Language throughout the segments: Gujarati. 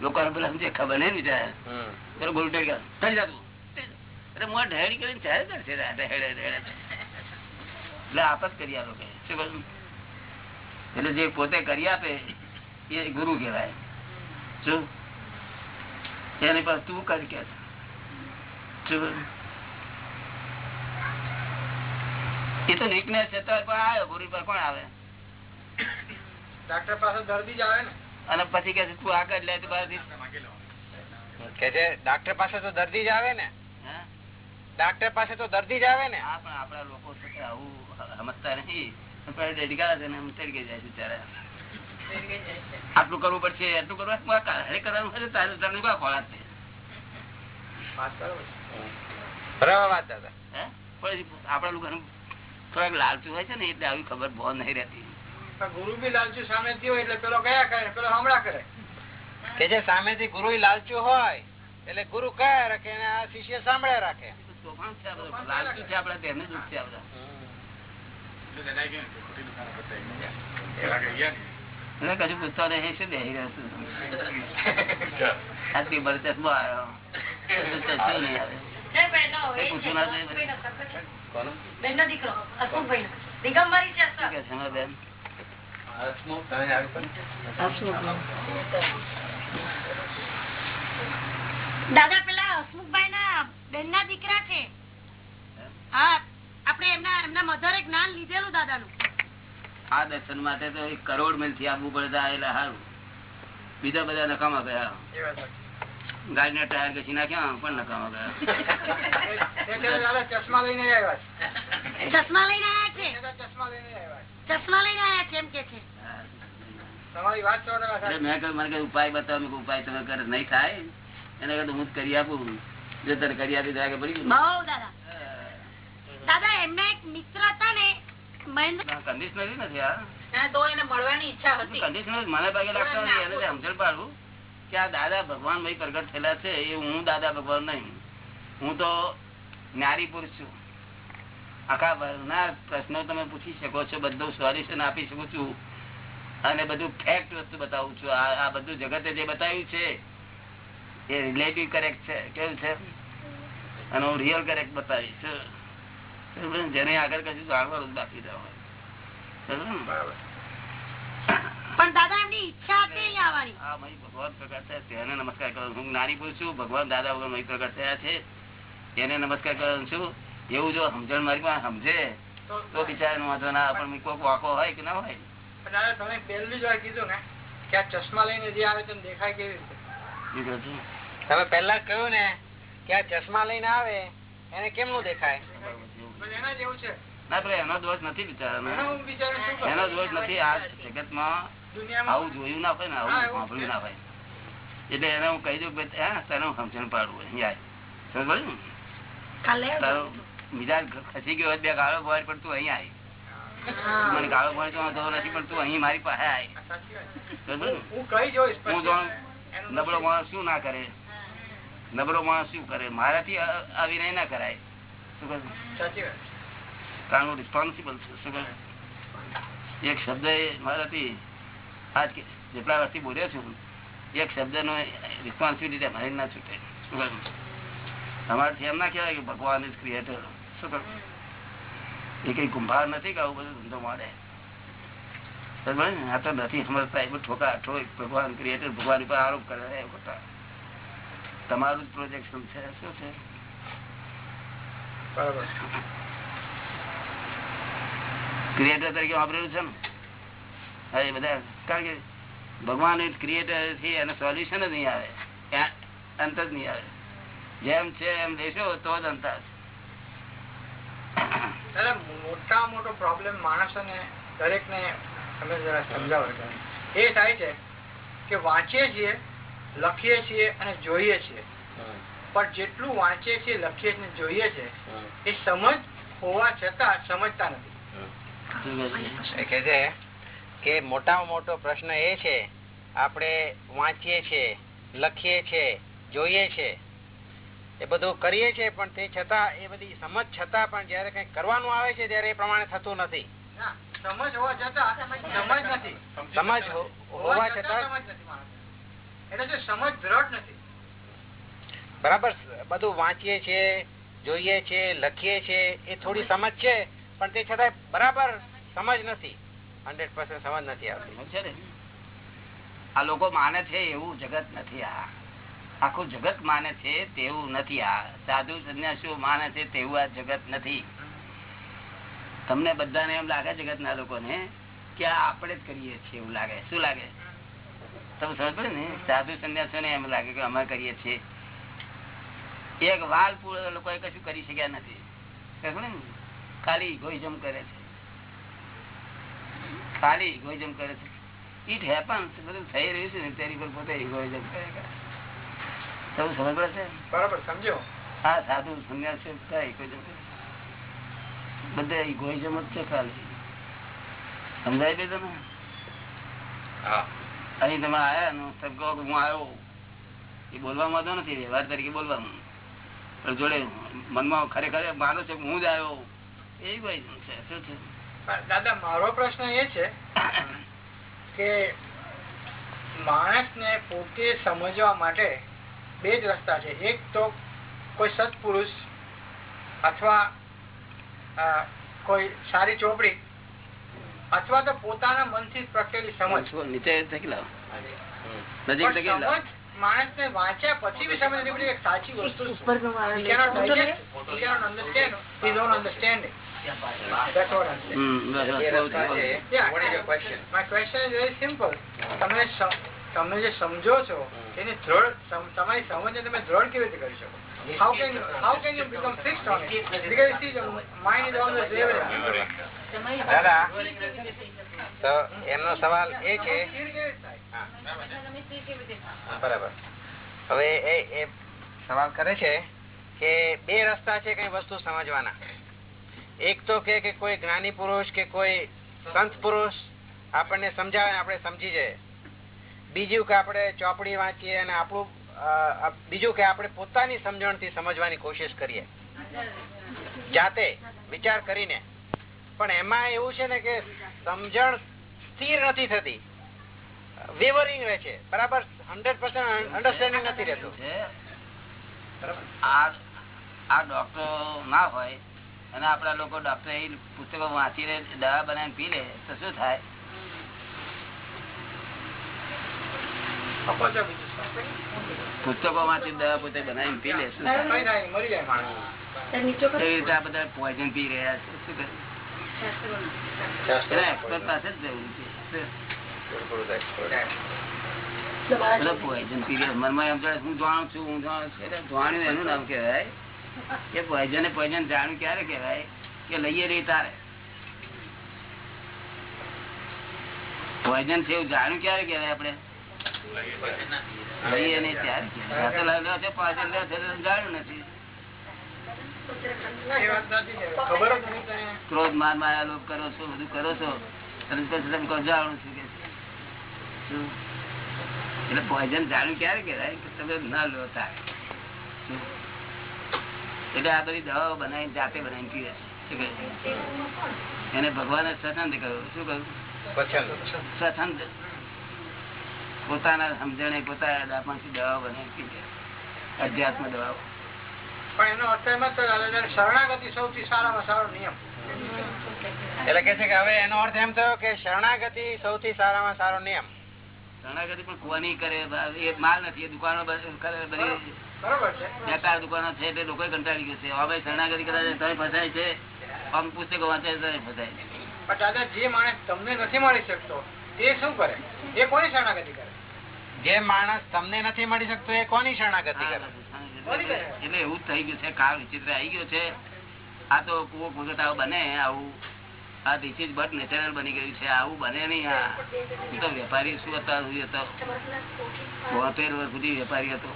લોકોને પેલા સમજે ખબર નહીં વિચાર પેલો ગોલ થઈ જતું મોં ઢેડી કરીને ચાલે કરશે એટલે આપત કરી આપો કે શું કહ્યું? એટલે જે પોતે કરી આપે એ ગુરુ કહેવાય. શું? એની પાસે તું કરી કે? એ તો વીકનેસ છે તો પણ આવે ગુરુ પર કોણ આવે? ડાક્ટર પાસે દર્દી જ આવે ને. અને પછી કે તું આગળ લે કે છે ડાક્ટર પાસે તો દર્દી જ આવે ને. ડાક્ટર પાસે તો દર્દી જ આવે ને. હા પણ આપડા લોકો આવું સમજતા નથી. પણ ડેડિકા છે ને એમ જાય છે બિચારા. આટલું કરવું પડશે એટલું કરવું. કરવાનું હોય તારે છે? વાત બરોબર બરાબર વાત દાદા. હે? પણ આપડા લોકો થોડાક લાલચું હોય છે ને એટલે આવી ખબર બહુ નહીં રહેતી. ગુરુ બી લાલચુ સામે થયો એટલે પેલો કયા કરે પેલો હમણાં કરે. કે જે સામે થી ગુરુ લાલચુ હોય એટલે ગુરુ કયા રાખે અને આ શિષ્ય સાંભળે રાખે. લાલચુ છે આપડા તેમને દુઃખ છે આ કશું પૂછતો નહીં શું બેસી આટલી બળ આવ્યો પૂછવું ના જોઈએ દીકરો હસમુખભાઈ છે દાદા પેલા હસમુખભાઈ ના બેન ના દીકરા છે. હા આપડે એમના એમના મધરે જ્ઞાન લીધેલું દાદાનું. આ દર્શન માટે તો એક કરોડ મિલથી આવવું પડે એટલે આયેલા સારું બીજા બધા નકામા ગયા. ગાડી ના ટાયર ઘસી નાખ્યા પણ નકામા ગયા. ચશ્મા લઈને આવ્યા છે. ચશ્મા લઈને આયા છે? ચશ્મા લઈને આવ્યા ચશ્મા લઈને આયા છે એમ કે છે? તમારી વાત સો ટકા એટલે સાચી. મેં કહ્યું મને કે ઉપાય બતાવો. મેં ઉપાય તમે કરે નહીં થાય. એને કહ્યું હું કરી આપું. જો તને કરી આપી તો પડી ગયું. દાદા. દાદા એમના એક મિત્ર હતા ને કન્ડિશનરી નથી આ તો એને મળવાની ઈચ્છા હતી. કન્ડિશનર મને ભાગે લાગતો નથી સમજણ પાડું કે આ દાદા ભગવાન ભાઈ પ્રગટ થયેલા છે, એ હું દાદા ભગવાન નહીં. હું તો નારી પુરુષ છું. આખા વર્ગના પ્રશ્નો તમે પૂછી શકો છો, બધું સોલ્યુશન આપી શકું છું. અને બધું ફેક્ટ વસ્તુ બતાવું છું. આ બધું જગતે જે બતાવ્યું છે, એ રિલેટિવ કરેક્ટ છે. કેવું છે? અને હું રિયલ કરેક્ટ બતાવીશ. જેને આગળ કશું જાણવાનું બાકી રહ્યો? બરાબર. પણ દાદા એમની ઈચ્છા હતી આવવાની. આ મહી ભગવાન પ્રગટ થયા છે. એને નમસ્કાર કરું. હું જ્ઞાની પુરુષ છું. ભગવાન દાદા વગર મહી પ્રગટ થયા છે. એને નમસ્કાર કરું છું. એવું જો સમજણ મારી પાસે સમજે તો- બિચારા વાંધો ના પણ કોઈક વાંકો હોય કે ના હોય? દાદા તમે પહેલી જ વાર કીધું ને કે આ ચશ્મા લઈને જે આવે તેને દેખાય કેવી રીતે. તમે પહેલા કહ્યું ને કે આ ચશ્મા લઈને આવે એને કેમનું દેખાય? એના જેવું છે. ના એનો દોષ નથી એનો બિચારા? એનો દોષ નથી. આ જગતમાં દુનિયામાં આવું જોયું ના હોય ને આવું સાંભળ્યું ના હોય. એટલે એને હું કહી દઉં કે હા તને હું સમજણ પાડું અહીંયા સમજ તારો મિજાજ ખસી ગયો બે ગાળો ભરે પણ તું અહીં આવી મને ગાળો ભરે તો વાંધો નથી પણ તું અહીં મારી પાસે આય. આ સાચી વાત છે. સમજ પડી ને? હું જાણું નબળો માણસ શું ના કરે? નબળો માણસ શું કરે? મારાથી આવીને આવી ના કરાય. શું કહે કારણ હું રિસ્પોન્સિબલ છું શું કહે એક શબ્દ મારાથી આજ કે જેટલા વર્ષથી બોલ્યો છું એક શબ્દ નો રિસ્પોન્સિબિલિટી અમારી ના છૂટે. અમારાથી એમ ના કહેવાય કે ભગવાન ઇઝ ક્રિએટર શું કરું? એ કઈ કુંભાર નથી કે આવું બધું ધંધો મળે આ તો નથી સમજતા. એ બધું ઠોકા ઠોક ભગવાન ક્રિએટર ભગવાન ઉપર આરોપ કરે એ ખોટા તમારું જ પ્રોજેક્શન છે શું છે? બરાબર. ક્રિએટર તરીકે વાપરેલું છે ને હા એ બધા કારણ કે ભગવાન ક્રિએટર છે એનું સોલ્યુશન જ નહીં આવે. અંત જ નહીં આવે. જેમ છે એમ લેશો તો જ અંત આવશે. મોટા મોટો પ્રોબ્લેમ માણસોને દરેકને તમે જરા સમજાવો એ થાય છે કે વાંચીએ છીએ લખીએ છીએ અને જોઈએ છીએ. પણ જેટલું વાંચીએ છીએ લખીએ છીએ જોઈએ છે એ સમજ હોવા છતાં સમજતા નથી. કે છે કે મોટામાં મોટો પ્રશ્ન એ છે આપણે વાંચીએ છીએ લખીએ છીએ જોઈએ છીએ. એ બધું કરીએ છીએ પણ તે છતાં એ બધી સમજ છતાં પણ જયારે કઈ કરવાનું આવે છે ત્યારે એ પ્રમાણે થતું નથી. સમજ હોવા છતાં સમજ નથી. સમજ હોવા છતાં સમજ નથી માણસને. એટલે સમજ દ્રઢ નથી. બરાબર બધું વાંચીએ છીએ જોઈએ છે લખીએ છીએ એ થોડી સમજ છે પણ તે છતાંય બરાબર સમજ નથી. હંડ્રેડ પર્સન્ટ સમજ નથી આવતી. આ લોકો માને છે એવું જગત નથી આ. આખું જગત માને છે તેવું નથી આ. સાધુ સંન્યાસીઓ માને છે તેવું આ જગત નથી. તમને બધાને એમ લાગે જગત ના લોકોને કે આપણે જ કરીએ છીએ એવું લાગે. શું લાગે? તમે સમજ પડે ને? સાધુ સંન્યાસીઓને એમ લાગે કે અમે કરીએ છીએ. એક વાલ પૂરો લોકોએ કશું કરી શક્યા નથી. ખાલી ઇગોઇઝમ કરે છે. ખાલી ઇગોઇઝમ કરે છે. ઇટ હેપન્સ બધું થઈ રહ્યું છે ને તેની પર પોતે ઇગોઇઝમ કરે તમે સમજ પડે છે? બરાબર સમજો. હા સાધુ સંન્યાસી બધા ઇગોઇઝમ બધે ઇગોઇઝમ જ છે ખાલી. સમજાય છે તમે અહીં તમે આયા ને તમે કહો કે હું આવ્યો એ બોલવામાં તો નથી વ્યવહાર તરીકે બોલવામાં. પણ જોડે મનમાં ખરેખર માનો છે હું જ આવ્યો એ ઇગોઇઝમ છે શું છે? દાદા મારો પ્રશ્ન એ છે કે માણસને પોતે સમજવા માટે બે જ રસ્તા છે. એક તો કોઈ સત્પુરુષ અથવા કોઈ સારી ચોપડી અથવા તો પોતાના મનથી પ્રગટેલી સમજ. નીચે માણસને વાંચ્યા પછી બી સમજ નીકળી એક સાચી વસ્તુ વાળું તમે જે સમજો છો એની તમારી સમજને તમે દ્રઢ કેવી રીતે કરી શકો How can how can you become fixed on it? Because you see, the mind is always wavering. દાદા તો એમનો સવાલ એ છે સ્થિર કેવી રીતે થાય? હા. બરાબર હવે એ એ સવાલ કરે છે કે બે રસ્તા છે કઈ વસ્તુ સમજવાના એક તો કે કોઈ જ્ઞાની પુરુષ કે કોઈ સંત પુરુષ આપણને સમજાવે આપણે સમજી જાય બીજું કે આપણે ચોપડી વાંચીએ અને આપણું બીજું કે આપણે પોતાની સમજણથી સમજવાની કોશિશ કરીએ. જાતે વિચાર કરીને. પણ એમાં એવું છે ને કે સમજણ સ્થિર નથી થતી. વેવરિંગ રહે છે. બરાબર? હંડ્રેડ પર્સન્ટ અન્ડરસ્ટેન્ડિંગ નથી રહેતું. આ ડોક્ટરો ના હોય અને આપડા લોકો ડોક્ટર એ પુસ્તકો વાંચીને દવા બનાવીને પી લે તો શું થાય? પુસ્તકો વાંચી દવા પોતે બનાવીને પી લે શું રીતે આ બધા પોઈઝન પી રહ્યા છે શું કરે? પાસે જ જવું છે પોઈઝન પી રહ્યા મનમાં એમ થાય હું જાણું છું હું જાણું છું. એટલે જાણ્યું એનું નામ કહેવાય. કે પોઈઝન પોઈઝન જાણ્યું ક્યારે કેવાય કે લઈએ રહી તારે. પોઈઝન છે એવું જાણ્યું ક્યારે કેવાય આપડે લઈએ નહીં ત્યારે પોઈઝન જાણ્યું નથી. એ. ક્રોધ માર માયા લોભ કરો છો બધું કરો છો. તમે પછી તમે જાણું છું કે એટલે પોઈઝન જાણ્યું ક્યારે કહેવાય? કે તમે ના લો તારે? એટલે આ બધી દવાઓ બનાવીને જાતે બનાવીને પીવે? એને ભગવાને સ્વચ્છંદ કહ્યું. શું કહ્યું? સ્વચ્છંદ. પોતાના સમજણે પોતાના દાપાથી દવાઓ બનાવી પીવે અધ્યાત્મ દવાઓ. પણ એનો અર્થ એમ શરણાગતિ સૌથી સારામાં સારો નિયમ. એટલે કે છે કે હવે એનો અર્થ એમ થયો કે શરણાગતિ સૌથી સારામાં સારો નિયમ. શરણાગતિ પણ કોની કરે? એ માલ નથી એ દુકાનો કરે બધી બરોબર છે. દુકાનો છે એટલે લોકો કંટાળી ગયું છે. હવે શરણાગતિ કદાચ તમે ફસાય છે. આમ પુસ્તકો વાંચે તો ફસાય છે. દાદા જે માણસ તમને નથી મળી શકતો તે શું કરે? એ કોની શરણાગતિ કરે? જે માણસ તમને નથી મળી શકતો એ કોની શરણાગતિ કરે? એટલે એવું થઈ ગયું છે. કાળ વિચિત્ર આવી ગયો છે. આ તો કુવો વખત આવું બને આવું આ ધીસ ઇઝ બટ નેચરલ બની ગયું છે. આવું બને નહીં આ. હું તો વેપારી શું હતા હું હતો બોતેર વર્ષ સુધી વેપારી હતો.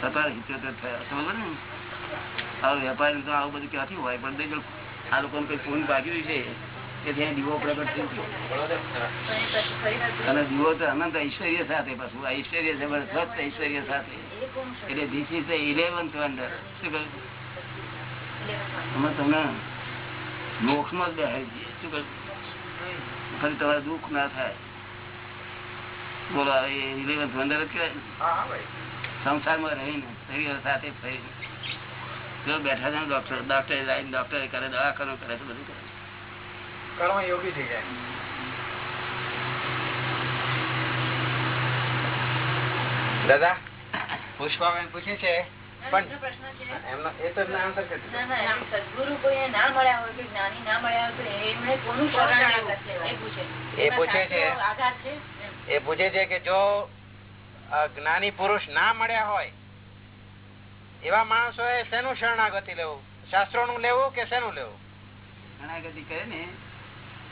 સત્તર સિત્યોતેર થયા. સમજ ને વેપારી તો આવું બધું ક્યાંથી હોય? પણ આ લોકોને કઈ ફોન ભાગ્યું છે કે ત્યાં દીવો પ્રગટ થઈ ગયો. અને દીવો તો અનંત ઐશ્વર્ય સાથે પાછું. આ ઐશ્વર્ય જબરદસ્ત ઐશ્વર્ય સાથે. એટલે this is the eleventh wonder શું કહ્યું? અમે તમને મોક્ષમાં જ બેહાડી દઈએ. શું કહ્યું? ફરી તમારે દુઃખ ના થાય. બોલો ઇલેવન્થ વંડર જ કહેવાય સંસારમાં રહીને શરીર સાથે જો બેઠા છે ડોક્ટર ડોક્ટરે લાઈન ડોક્ટરે કરે દવાખાનું કરે છે બધું કરે. કર્મ યોગી થઈ જાય. દાદા પુષ્પાબેન પૂછે છે? પણ એમનો એ તો. ના ના સદગુરુ કોઈને ના મળ્યા હોય કે જ્ઞાની ના મળ્યા હોય તો એમણે કોનું એ પૂછે છે. એ પૂછે છે કે જો જ્ઞાની પુરુષ ના મળ્યા હોય એવા માણસો એ શેનું શરણાગતિ લેવું? શાસ્ત્રો નું લેવું કે શેનું લેવું? શરણાગતિ કરે ને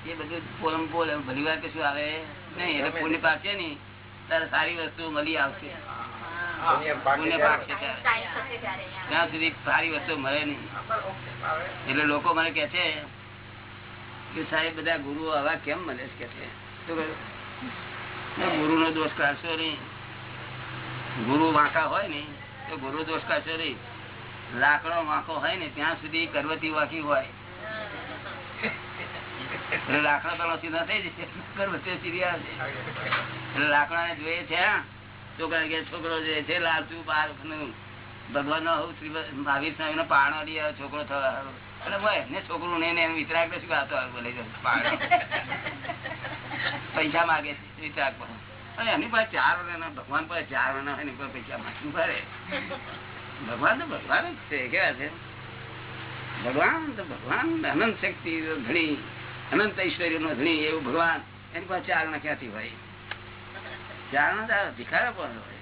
એ બધું પોલમ પોલ ભલી વાર કશું આવે નહીં એટલે પુણ્ય પાકશે નહીં ત્યારે સારી વસ્તુ મળી આવશે. પુણ્ય. પાકશે. ત્યાં સુધી સારી વસ્તુ મળે નહીં. એટલે લોકો મને કે છે કે સાહેબ બધા ગુરુઓ આવા કેમ મળે છે કે છે? શું ગુરુ નો દોષ કાઢશો નહીં. ગુરુ વાંકા હોય ને, તો ગુરુ દોષ કાઢશો નહીં લાકડો વાંકો હોય ને, ત્યાં સુધી કરવતી વાંકી હોય. લાકડા તો સીધા થઈ જશે કરવતી સીધી આવશે એટલે લાકડા ને જોઈએ છે છોકરા કે છોકરો જોઈએ છે, લાલચુ બાર ભગવાન નો મહાવીર સ્વામી નો પાણો લઈ આવ્યો, છોકરો થવા. એટલે ભાઈ ને છોકરું ને એનું વિતરાગ શું ગાતો આવે પાણો પૈસા માગે છે વિતરાક પર અને એની પાસે ચાર વર્ષના ભગવાન પાસે ચાર વર્ષના એની પાસે પૈસા માગવું ભરે ભગવાન તો ભગવાન જ છે કેવા છે? ભગવાન તો ભગવાન અનંત શક્તિ ધણી અનંત ઐશ્વર્ય નો ધણી એવું ભગવાન એની પાસે ચાર ના ક્યાંથી હોય? ચાર ના તો ભિખારા પણ હોય?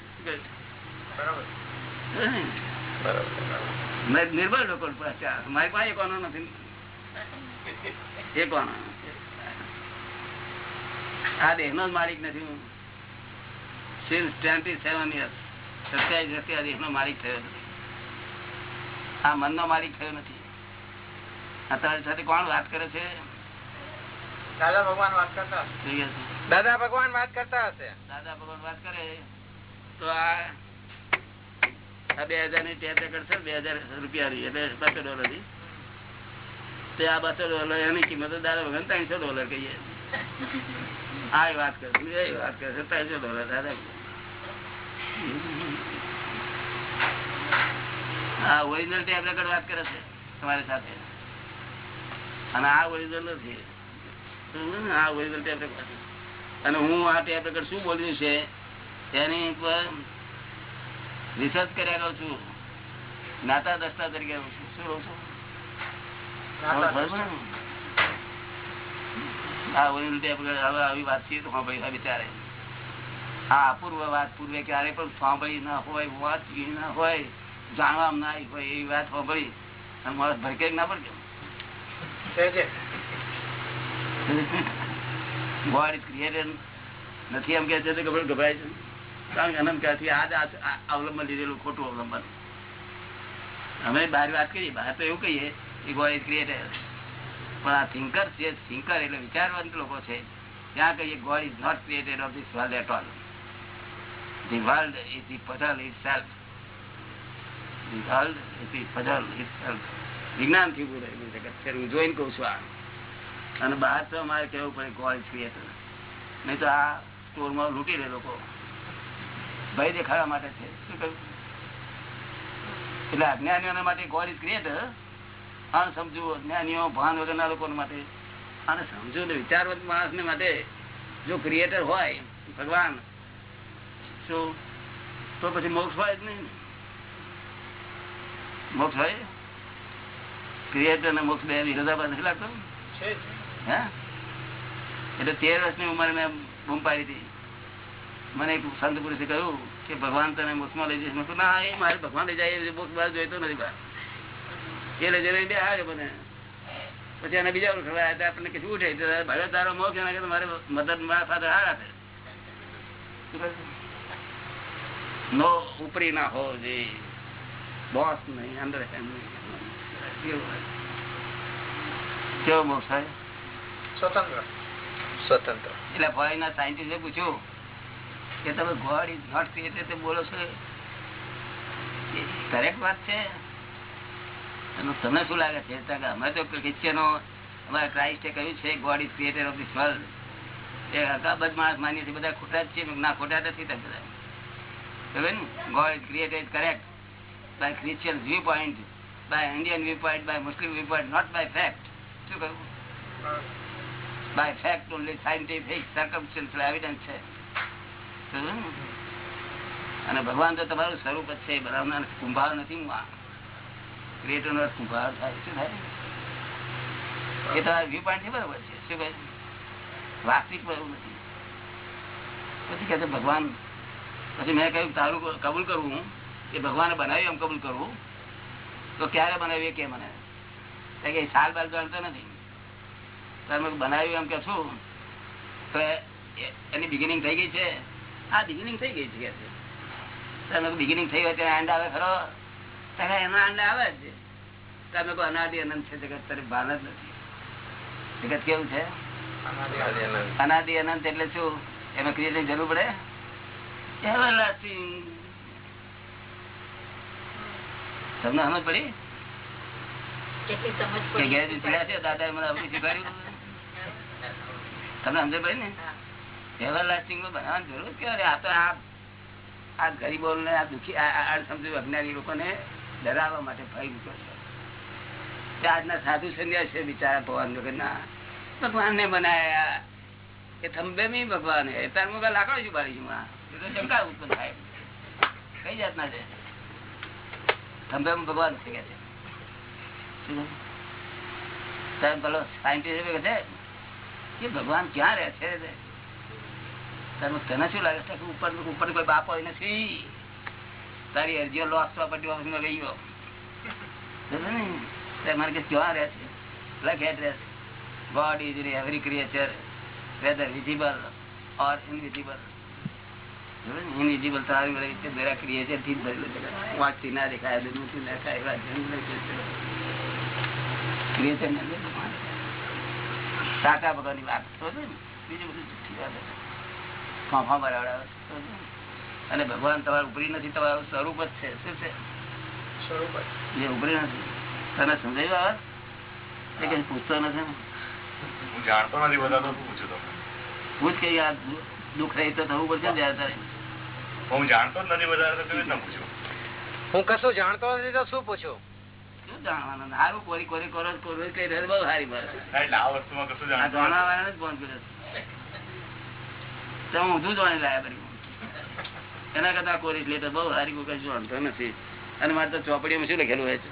નિર્બળ લોકો ચાર. મારી પાસે કોનો નથી? એ કોનો? આ દેહ નો જ માલિક નથી હું. ટ્વેન્ટી સેવન યર્સ સત્યાવીસ વર્ષથી આ માલિક થયો નથી. આ મન નો માલિક થયો નથી. આ તારી સાથે કોણ વાત કરે છે? દાદા ભગવાન વાત કરતા દાદા ભગવાન વાત કરતા હશે. દાદા ભગવાન વાત કરે. તો આ બે હજારની રેકર્ડ છે બે હજાર રૂપિયા એટલે બસો ડોલરથી તે આ બસો ડોલર એની કિંમત દાદા ભગવાન ત્રણસો ડોલર કહીએ. આ વાત કરે એ વાત કરે ત્રણસો ડોલર દાદા હા ઓરિજિનલ ટેપ રેકોર્ડ વાત કરે છે તમારી સાથે. અને આ ઓરિજિનલ નથી. આ ઓરિજિનલ ટેપ રેકોર્ડ અને હું આ ટેપ રેકોર્ડ શું બોલ્યું છે તેની પર રિસર્ચ કર્યા કરું છું. નાતા દસ્તા તરીકે રહું છું. શું રહું છું? આ ઓરિજિનલ ટેપ રેકોર્ડ હવે આવી વાત છે તો હા ભાઈ બિચારે આ અપૂર્વ વાત પૂર્વે ક્યારે પણ સાંભળી ના હોય વાંચી ના હોય જાણવા ના હોય એવી વાત સાંભળી. અને માણસ ભરકે ના પડે છે છે ગોડ ઇઝ ક્રિએટેડ. નથી એમ કે છે તો ગભરાય ગભરાય છે. કારણ કે અનંત ક્યાંથી આ અવલંબન લીધેલું ખોટું અવલંબન. અમે બહાર વાત કરીએ બહાર તો એવું કહીએ કે ગોડ ઇઝ ક્રિએટેડ. પણ આ થિંકર છે થિંકર એટલે વિચારવંત લોકો છે. ત્યાં કહીએ God is not created of this world at all the world is the puzzle itself. The world is the puzzle itself. ઉભું રહેલું જગત છે હું જોઈને કહું છું આ અને બહાર તો અમારે કેવું પડે ગોડ ક્રિએટર નહીં તો આ સ્ટોરમાં લૂંટી લે લોકો ભય દેખાડવા માટે છે શું કહ્યું એટલે અજ્ઞાનીઓના માટે ગોડ ક્રિએટર સમજવું અજ્ઞાનીઓ ભાન વગરના લોકો માટે અને સમજુ ને વિચારવંત માણસ માટે જો ક્રિએટર હોય ભગવાન શું તો પછી મોક્ષ હોય જ નહીં મોક્ષ હોય ક્રિએટર અને મોક્ષ બે વિરોધાભાસ નથી લાગતો એટલે તેર વર્ષની ઉંમરે મેં બૂમ પાડી હતી મને એક સંત પુરુષે કહ્યું કે ભગવાન તને મોક્ષમાં લઈ જઈશ મેં ના એ મારે ભગવાન લઈ જાય મોક્ષ બહાર જોઈતો નથી બહાર એ લઈ જઈને બે હારે મને પછી એને બીજા ઓળખ આવ્યા હતા આપણને કશું ઉઠે ભગત તારો મોક્ષ એના મારે મદદ મારા ફાધર હાર આપે? નો ઉપરી ના હોવો જે બોસ નહીં અંદર. કેવો હોય? સ્વતંત્ર. સ્વતંત્ર. એટલે ફોરેનના સાયન્ટિસ્ટે પૂછ્યું કે તમે ગોડ ઇઝ નોટ ક્રિએટેડ બોલો છો? કરેક્ટ વાત છે. તમને શું લાગે છે? અમે તો ક્રિશ્ચિયનો અમારે ક્રાઇસ્ટે કહ્યું છે God is creator of this world એ હકાબદ માણસ માનીએ છીએ બધા ખોટા જ છે ના ખોટા નથી તમે બધા. ને? God is created correct by Christian viewpoint by Indian viewpoint by Muslim viewpoint not by fact શું કહ્યું? By fact only scientific circumstantial evidence છે. અને ભગવાન તો તમારું સ્વરૂપ જ છે. બનાવનાર કુંભાર નથી ક્રિએટર નો કુંભાર થાય. શું થાય? એ તમારા વ્યૂ પોઈન્ટથી બરોબર છે. શું કહે વાસ્તવિક એવું નથી. પછી કહે છે ભગવાન પછી મેં કહ્યું તારું કબૂલ કરવું એ ભગવાને બનાવ્યું એમ કબૂલ કરવું તો ક્યારે બનાવ્યું એ કે મને? કે સાલ બાલ જાણતો નથી. તમે બનાવ્યું એમ કે છું? તો એની બિગિનિંગ થઈ ગઈ છે? હા બિગિનિંગ થઈ ગઈ છે કે તમે બિગિનિંગ થઈ હોય ત્યારે અંડા આવે ખરો? ત્યારે કે એનો એન્ડ આવે જ તમે કહો અનાદિ અનંત છે જગત તારે ભાન જ નથી. જગત કેવું છે? અનાદિ અનંત. એટલે શું? એમાં ક્રિએટની જરૂર પડે? Everlasting. તમને સમજ પડી? છે તમને સમજ ને? હા. એવરલાસ્ટિંગનું બનાવવાની જરૂર ક્યારે આ તો આ આ ગરીબો ને આ દુખી આ- આ અજ્ઞાની લોકોને ડરાવવા માટે ભય મૂક્યો છે. આજના સાધુ સંન્યાસ છે બિચારા ભગવાન ના ભગવાન ને બનાયા એ થંભે ભગવાન. એ તાર મુકા લાકડો છું આ. એ ભગવાન ક્યાં રહે છે? તને શું લાગે છે ઉપર ઉપર કોઈ બાપ હોય નથી? તારી અરજીઓ લોસ પ્રોપર્ટી ઓફિસમાં ગઈ ગયો મારે કે ક્યાં રહે છે? લખ એડ્રેસ ગોડ ઇઝ રી every creature whether visible or invisible invisible તારી રહી છે થી જ ભરેલું છે. વાંચથી ના દેખાય નથી ના દેખાય એવા જંગલ છે. ક્રિએચર ને અંદર ભગવાન છે. સાચા ભગવાનની વાત સમજો ને? બીજું બધું જુઠ્ઠી વાત ફાંફા બરાવડાવે છે. અને ભગવાન તમારું ઉપરી નથી તમારું સ્વરૂપ જ છે. શું છે? સ્વરૂપ જ. ઉપરી નથી. તને સમજાયું આ કઈ પૂછતો નથી ને? હું જાણતો નથી બધા તો પૂછું તમે પૂછ કે યાર દુઃખ રહી તો થવું પડશે ને ત્યારે તારે. હું જાણતો જ નથી વધારે તો કેવી રીતે પૂછું. હું કશું જાણતો નથી તો શું પૂછું? એના કરતા કોરી તો બહુ સારી કોઈ કશું જાણતો નથી. અને મારે તો ચોપડીમાં શું લખેલું હોય છે?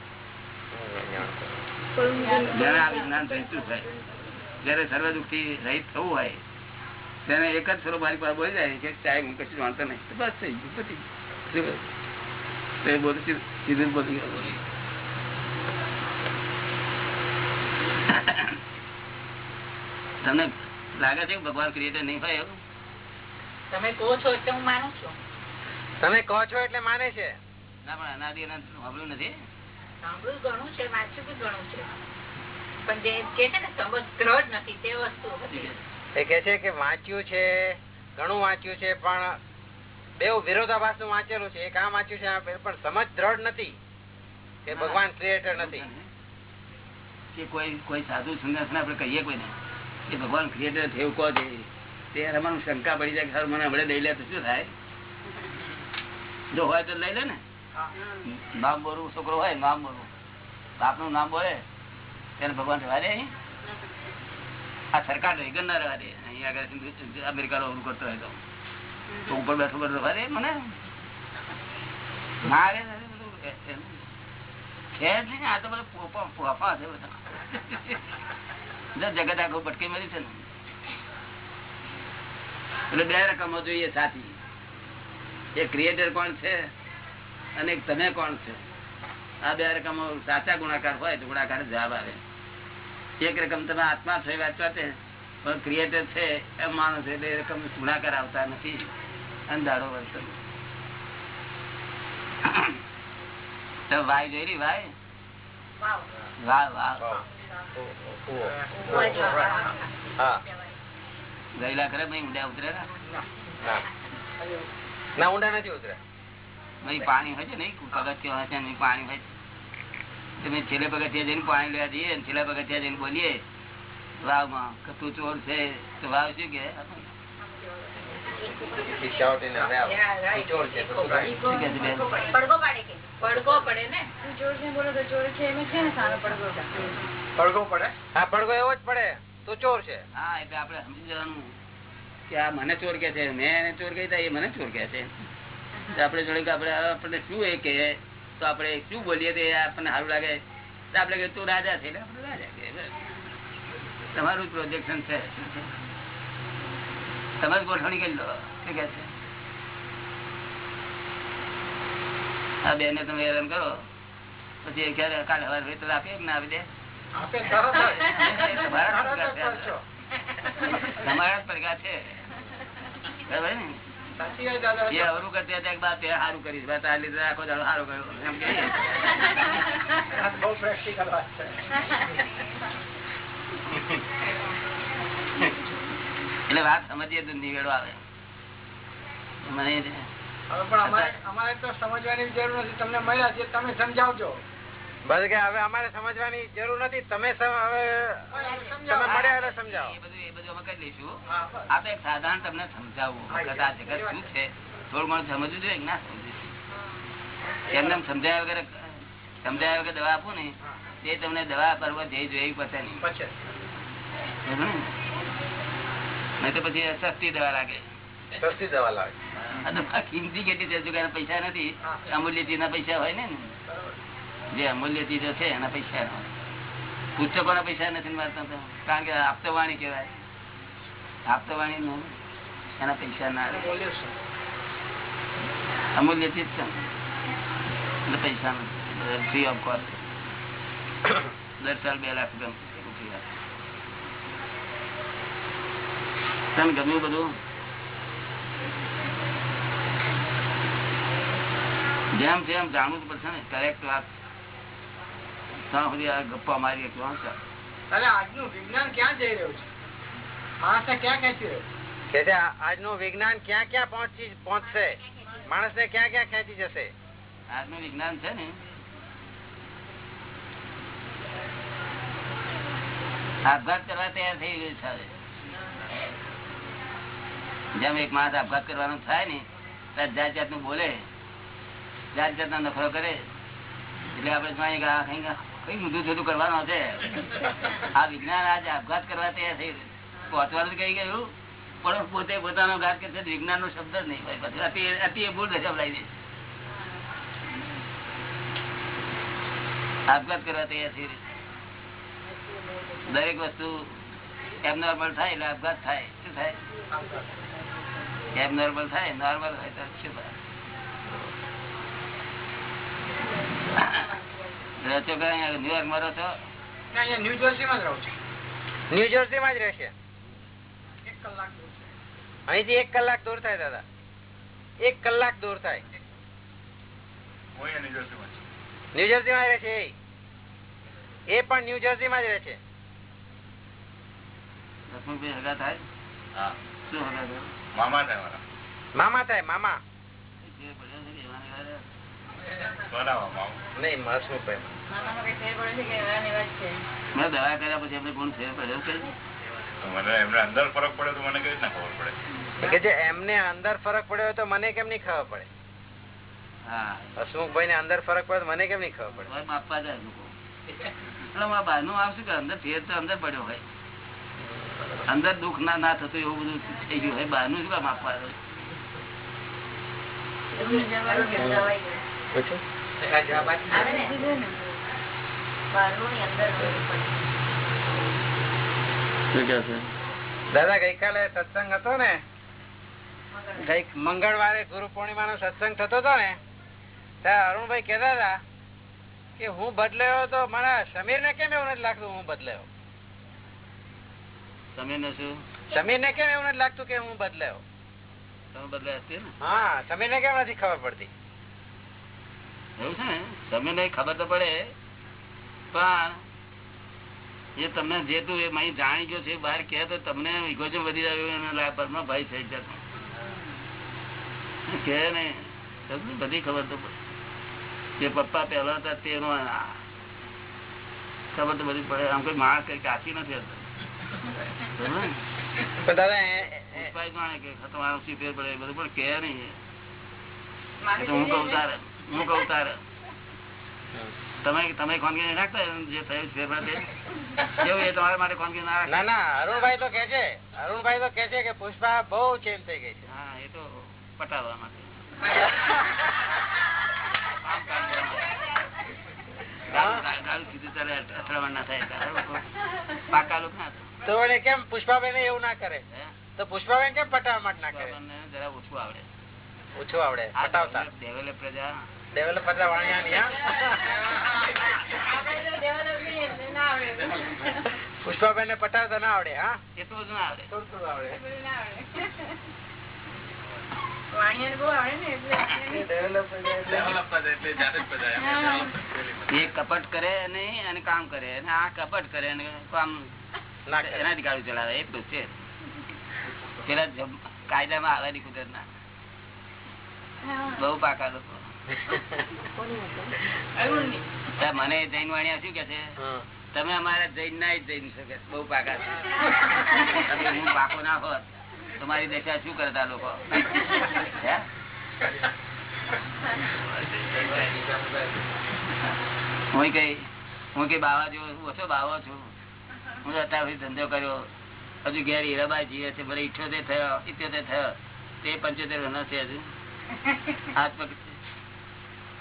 જયારે આ વિજ્ઞાન રહેતું થાય. જયારે સર્વ દુઃખથી રહીત થવું હોય તેને એક જ સ્વરૂપ મારી પાસે બોલી જાય કે સાહેબ હું કશું વાંધો નહીં. તો બસ થઈ ગયું? તો એ બોલું સીધું બોલી ગયો. તમને લાગે છે ભગવાન ક્રિએટર નહીં હોય એવું? તમે કહો છો એટલે હું માનું છું. તમે કહો છો એટલે માને છે? ના પણ અનાદિ અનંત સાંભળ્યું નથી. સાંભળ્યું ઘણું છે વાંચ્યું બી ઘણું છે. પણ જે કે છે ને સમજ દ્રઢ નથી તે વસ્તુ હતી. એ કે છે કે વાંચ્યું છે ઘણું વાંચ્યું છે પણ બે વિરોધાભાસનું વાંચેલું છે. એક આ વાંચ્યું છે પણ સમજ દ્રઢ નથી કે ભગવાન ક્રિએટર નથી. કે કોઈ કોઈ સાધુ સંન્યાસ આપણે કહીએ કોઈને કે ભગવાન ક્રિએટર છે એવું કહો છે. તે અમારું શંકા પડી જાય કે મને હમણાં લઈ લે તો શું થાય? જો હોય તો લઈ લે ને. નામ બોલવું છોકરો હોય નામ બોલવું. બાપનું નામ બોલે તેને ભગવાન રહેવા દે અહીં? આ સરકાર રેગન ના રહેવા અહીંયા હિન્દુ- ઓલું કરતો હોય તો. ઉપર બેઠો કરતો અરે, મને ના. છે આ તો બધા પોપા છે જગત આખું ભટકી મળી છે ને. એટલે બે રકમો જોઈએ સાચી એ ક્રિએટર કોણ છે અને તમે કોણ છે? આ બે રકમો સાચા ગુણાકાર હોય તો ગુણાકાર જવાબ આવે. એક રકમ તમે આત્મા છો વાંચવા છે પણ ક્રિએટર છે એમ માણસ એટલે એ રકમ ગુણાકાર આવતા નથી. અંધારો વર્તન. તો વાય જોઈ રહી વાય? વાહ વાહ ગયેલા ખરે ભાઈ ઊંડા ઉતરેલા? ના. ના ઊંડા નથી ઉતર્યા. ભાઈ પાણી હોય છે ને પગથિયો હશે છે ને પાણી હોય છે? તમે છેલ્લે પગથિયા જઈને પાણી લેવા જઈએ અને છેલ્લા પગથિયા જઈને બોલીએ વાવમાં કે તું ચોર છે તો વાવ શું કે મને ચોર કે છે મેં ચોર કહી એ મને ચોર કે છે. આપડે જોડે આપડે આપણે આપણને શું એ કે તો આપણે શું બોલીએ તે આપણને સારું લાગે? તો આપણે કે તું રાજા છે એટલે આપણે રાજા કહીએ. બસ. તમારું પ્રોજેક્શન છે. તમે જ ગોઠવણી કરી લો શું કે છે? આ બેન ને તમે હેરાન કરો. પછી ક્યારે કાલે હવાર વેતન આપીએ કે ના આપી દે તમારા જ પડઘા છે. બરાબર ને? એ અવરું કરતી હતા બા તે સારું કરીશ. બા તાર લીધે આખો દાડો સારું કર્યો. એમ કહીએ. બહુ પ્રેક્ટિકલ વાત છે. એટલે વાત સમજીએ તો નિવેડો આવે. મને હવે પણ અમારે અમારે તો સમજવાની જરૂર નથી. તમને મળ્યા છે તમે સમજાવજો. બસ કે હવે અમારે સમજવાની જરૂર નથી. તમે હવે તમે મળ્યા એટલે સમજાવો. એ બધું એ બધું અમે કરી લઈશું. હા, બસ. આ તો એક સાધારણ તમને સમજાવવું વખત આ જગત શું છે? થોડું ઘણું સમજવું જોઈએ ના સમજવું એમને સમજાયા વગર સમજાયા વગર દવા આપું ને તે તમને દવા કરવા જઈ જોઈ પતે નહીં. નહીં તો પછી સસ્તી દવા લાગે. સસ્તી દવા લાગે. કિંમતી કેટલી જો પૈસા નથી. અમૂલ્ય ચીજ પૈસા હોય ને જે અમૂલ્ય ચીજો છે, એના પૈસા. પુસ્તકોના પૈસા નથી મારતા તો કારણ કે આપતવાણી કહેવાય. આપતવાણી એના પૈસા ના અમૂલ્ય ચીજ છે. એટલે પૈસા ફ્રી ઓફ કોસ્ટ દર સાલ બે લાખ રૂપિયા તને ગમ્યું બધું? જેમ જેમ જાણવું જ પડશે ને. કરેક્ટ વાત. ત્યાં સુધી આ ગપ્પા મારીએ ક્યાં આજનું વિજ્ઞાન ક્યાં જઈ રહ્યું છે? માણસને ક્યાં ખેંચી રહ્યું છે? કે છે આ- આજનું વિજ્ઞાન ક્યાં ક્યાં પહોંચી પહોંચશે? માણસને ક્યાં ક્યાં ખેંચી જશે? આજનું વિજ્ઞાન છે ને. આપઘાત કરવા તૈયાર થઈ ગયું છે જેમ એક માણસ આપઘાત કરવાનો થાય ને ત્યારે જાત જાતનું બોલે જાત જાતનો નખરો કરે. એટલે આપણે જોઈએ કે આ કઈ કઈ ઊંધું છોટું છે. આ વિજ્ઞાન આજે આપઘાત કરવા તૈયાર થઈ પહોંચવાનું કઈ ગયું, પણ પોતે પોતાનો ઘાત કરશે વિજ્ઞાન શબ્દ જ નહીં હોય. પછી અતિ અતિ ભૂલ દશાવડાવી દે આપઘાત કરવા તૈયાર થઈ દરેક વસ્તુ એબનોર્મલ થાય એટલે આપઘાત થાય. શું થાય? એબનોર્મલ થાય નોર્મલ હોય તો શું થાય? રહો છો ન્યુયોર્કમાં રહો છો ન્યુજર્સી માં જ રહું છું. ન્યૂ જર્સીમાં જ રહેશે? એક કલાક અહીંથી એક કલાક દૂર થાય દાદા. એક કલાક દૂર થાય. ન્યુજર્સી માં ન્યૂ જર્સીમાં છું. ન્યૂ જર્સીમાં રહે છે એ. એ પણ ન્યૂ જર્સીમાં જ રહે છે લક્ષ્મણભાઈ હગા થાય? હા. શું હગા થાય? મામા થાય મામા થાય મામા. દવા કર્યા પછી એમને કોણ ફેર પડ્યો મને એમને અંદર ફરક પડે તો મને કઈ રીતના ખબર પડે? કે જે એમને અંદર ફરક પડ્યો હોય તો મને કેમ નહીં ખબર પડે? હસમુખભાઈ ને અંદર ફરક પડે મને કેમ નહીં ખબર પડે? માપવા જાય લોકો. મારા બહારનું આવશું કે અંદર ફેર તો અંદર પડ્યો હોય. અંદર દુઃખ ના ના થતું એવું બધું થઈ ગયું હોય. બહારનું શું કામ આપવા? પૂછું? દાદા ગઈકાલે સત્સંગ હતો ને? ગઈ મંગળવારે ગુરુ પૂર્ણિમા નો સત્સંગ થતો હતો ને ત્યારે અરુણભાઈ કેતા હતા કે હું બદલાયો તો મારા સમીર ને કેમ એવું નથી લાગતું હું બદલાયો? તમે ને શું? સમીર ને કેમ એવું નથી લાગતું કે હું બદલાયો? તમે બદલાયા હા સમીર ને કેમ નથી ખબર પડતી? એવું છે ને? તમે નહીં ખબર તો પડે પણ એ તમને જે તું એ અહીં જાણી ગયો છે બહાર કહે તો તમને ઇગોજમ વધી જાય પરમાં ભાઈ થઈ જતો કે ને તમને બધી ખબર તો જે પપ્પા પહેલા હતા તેનો ખબર તો બધી પડે. આમ કોઈ માણસ કઈ કાચી નથી હતો. જાણે કે તમારું શું ફેર પડે? બધું પણ કે નહીં. તો હું કઉ તારે. હું અવતાર. તમે તમે ખાનગી નહીં નાખતા જે થયું છે ફેર એવું એ તમારા માટે ખાનગી ના ના ના અરુણભાઈ તો કે છે અરુણભાઈ તો કે છે કે પુષ્પા બહુ ચેન્જ થઈ ગઈ છે. હા એ તો પટાવવા માટે. એવું ના કરે? તો પુષ્પાબેન કેમ પટાવવા માટે ના કરે? જરા ઓછું આવડે. ઓછું આવડે પટાવતા. પ્રજા. ડેવલપ કરતા વાણિયાની હા? પુષ્પાબેન ને પટાવતા ના આવડે હા? એટલું જ આવડે. થોડું થોડું આવડે. એ કપટ કરે નહીં અને કામ કરે. અને આ કપટ કરે અને કામ એનાથી ગાડું ચલાવે. એટલું તો છે. પેલા કાયદામાં આવે ની કુદરત ના બહુ પાકા લોકો. મને જૈન વાણિયા શું કે છે? તમે અમારા જૈન ના જૈન છો કે? બહુ પાકા છો. તમે હું પાકો ના હોત તમારી દશા શું કરતા લોકો? હું? કઈ હું કઈ બાવા જો ઓછો બાવો છું. હું અત્યારે ધંધો કર્યો. હજુ ઘેર હીરાબાઈ જીવે છે. ભલે ઇઠ્યોતેર થયો ઇત્યોતેર થયો. તે પંચોતેર વર્ષનો છે હજુ. હાથ પગ.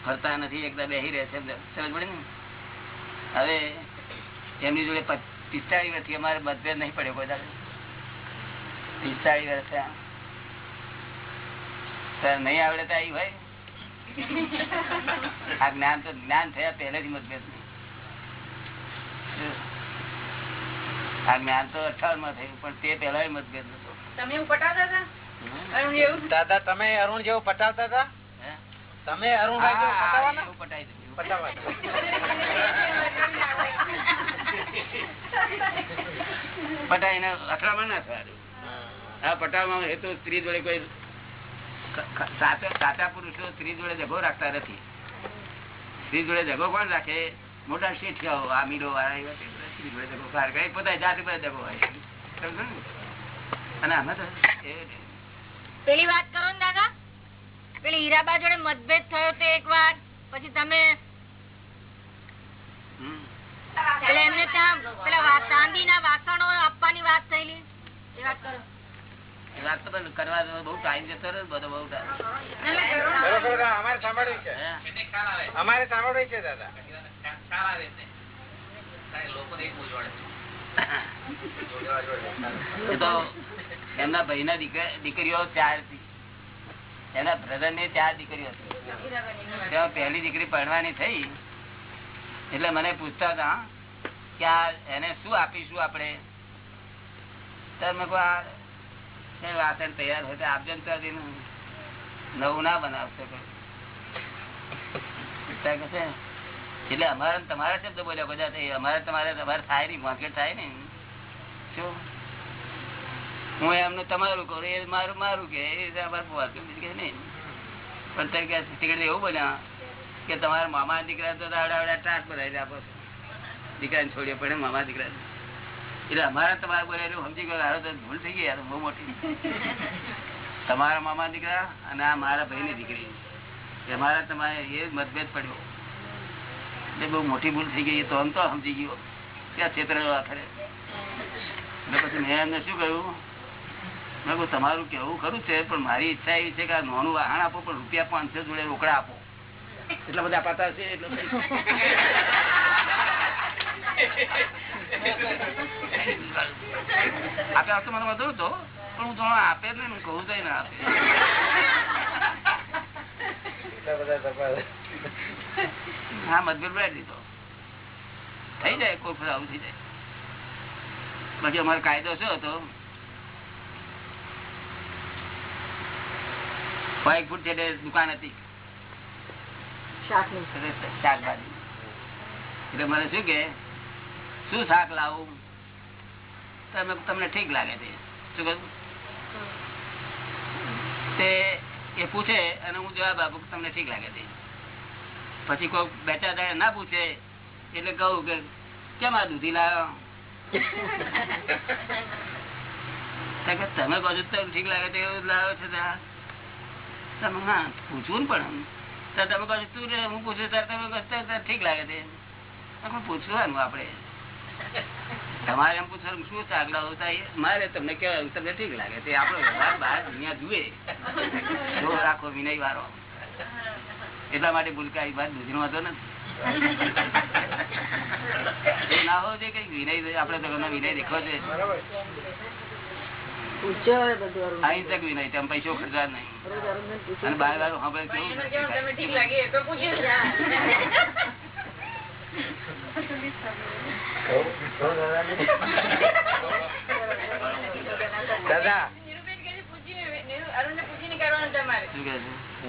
ફરતા નથી એકદા બેસી રહે છે. સમજ પડે ને? હવે એમની જોડે પિસ્તાળીસ વર્ષથી અમારે મતભેદ નહીં પડ્યો કોઈ દાડો. પિસ્તાળીસ વર્ષ થયા. નહીં આવડે તો આવી ભાઈ આ જ્ઞાન તો જ્ઞાન થયા પહેલેથી મતભેદ નહીં. આ જ્ઞાન તો અઠાવનમાં થયું પણ તે પહેલા મતભેદ નતો. તમે એવું પટાવતા હતા? દાદા તમે અરુણ જેવું પટાવતા હતા? તમે અરુણભાઈ પટાવવાના પટાઈ દીધું. પટાવવાના અથડામણ ના થયા આ પટાવામાં હેતુ સ્ત્રી જોડે કોઈ સાચા પુરુષો સ્ત્રી જોડે જગો રાખતા નથી. સ્ત્રી જોડે જગો કોણ રાખે? મોટા શેઠિયાઓ આમીરો વાળા એવા બધા સ્ત્રી જોડે જગો કાર કરે પોતા જાતિ પર જગો હોય. સમજો ને? અને આમાં તો પેલી વાત કરો ને દાદા. પેલી હીરાબા જોડે મતભેદ થયો તે એક વાર પછી તમે. એમને ત્યાં પેલા ચાંદી ના વાસણો આપવાની વાત થયેલી? એ વાત કરો. વાત તો કરવા બહુ ટાઈમ જતો રહ્યો બધો બહુ time. ખરો ખરો દાદા, અમારે સાંભળ્યું છે? અમારે સાંભળ્યું છે દાદા? એમના ભાઈ ના દીકરીઓ ચાર એમના બ્રધરની ચાર દીકરીઓ હતી. પહેલી દીકરી પરણવાની થઈ. એટલે મને પૂછતા હતા, કે આ એને શું આપીશું આપણે? તમે વાસણ તૈયાર હોય તો આપજો ને તો નવું ના બનાવશો એટલે અમારા તમારા શબ્દ બોલ્યા બધા અમારે તમારે તમારે થાય નહીં, માર્કેટ થાય ને શું? હું એમનું તમારું કરું એ મારું મારું કે નહીં. પણ તરીકે એવું બન્યા કે તમારા મામા દીકરા તો આવડા આવડા ટાટ બનાવી દીકરાને છોડીએ પડે મામા દીકરા એટલે અમારા તમારે બોલે સમજી ગયો ભૂલ થઈ ગઈ યાર, બહુ મોટી. તમારા મામા દીકરા અને આ મારા ભાઈની દીકરી. એ મારા તમારે એ મતભેદ પડ્યો. એટલે બહુ મોટી ભૂલ થઈ ગઈ, તો આમ તો સમજી ગયો. ત્યાં ક્ષેત્ર આખરે? પછી મેં એમને શું કહ્યું? તમારું કેવું ખરું છે પણ મારી ઈચ્છા એવી છે કે આ નોનું વાહન આપો પણ રૂપિયા પાંચસો જોડે રોકડા આપો. એટલા બધા પાતા છે એટલે આપે આવતો મને વધુ હતો પણ હું તમને આપે જ નહીં કહું તો ના આપે. હા મતભેદ બેઠ દીધો. થઈ જાય કોઈ આવું થઈ જાય. બાકી અમારો કાયદો શું હતો એક ફૂટ છે દુકાન હતી. શાકભાજી. એટલે મને શું કે શું શાક લાવું? તમે તમને ઠીક લાગે તે. શું કહ્યું? તે એ પૂછે અને હું જવાબ આપું તમને ઠીક લાગે પછી કોઈ બેચા ચાર ના પૂછે એટલે કહું કે કેમ આ દૂધી લાવ્યો? તમે કહો છો તો ઠીક લાગે તો એવું લાવ્યો છે ત્યાં તમે પૂછવું પણ તમે કહો તું હું પૂછું તમે ઠીક લાગે છે. આપણે પૂછવાનું આપણે. તમારે એમ પૂછવાનું, શું ચાગડા હોતા મારે તમને કેવાય તમને ઠીક લાગે તે આપણો વ્યવહાર બહાર દુનિયા જુએ. રાખો વિનય વાળો એટલા માટે ભૂલકાઈ વાત દૂધનો હતો નથી. ના હોવો જોઈએ કઈ વિનય આપડે તો વિનય દેખવો છે.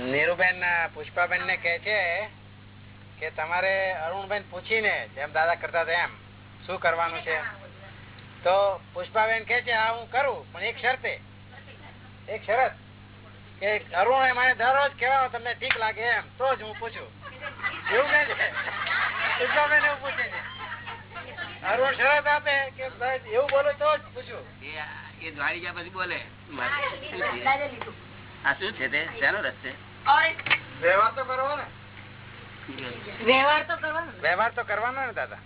નીરુબેન પુષ્પાબેન ને કે છે. કે તમારે અરુણબેન પૂછીને જેમ દાદા કરતા હતા એમ શું કરવાનું છે તો પુષ્પાબેન કે છે હા હું કરું પણ એક શરતે એક શરત કે અરુણ મને દરરોજ કેવા તમને ઠીક લાગે એમ તો જ હું પૂછું. એવું કે છે. પુષ્પાબેન એવું પૂછે છે. અરુણ શરત આપે કે એવું બોલો તો જ પૂછું. એ એ દ્વારી ગયા પછી બોલે. આ શું છે તે? શેનો રસ્તે? વ્યવહાર તો કરવો ને. વ્યવહાર તો કરવાનો વ્યવહાર તો કરવાનો ને દાદા.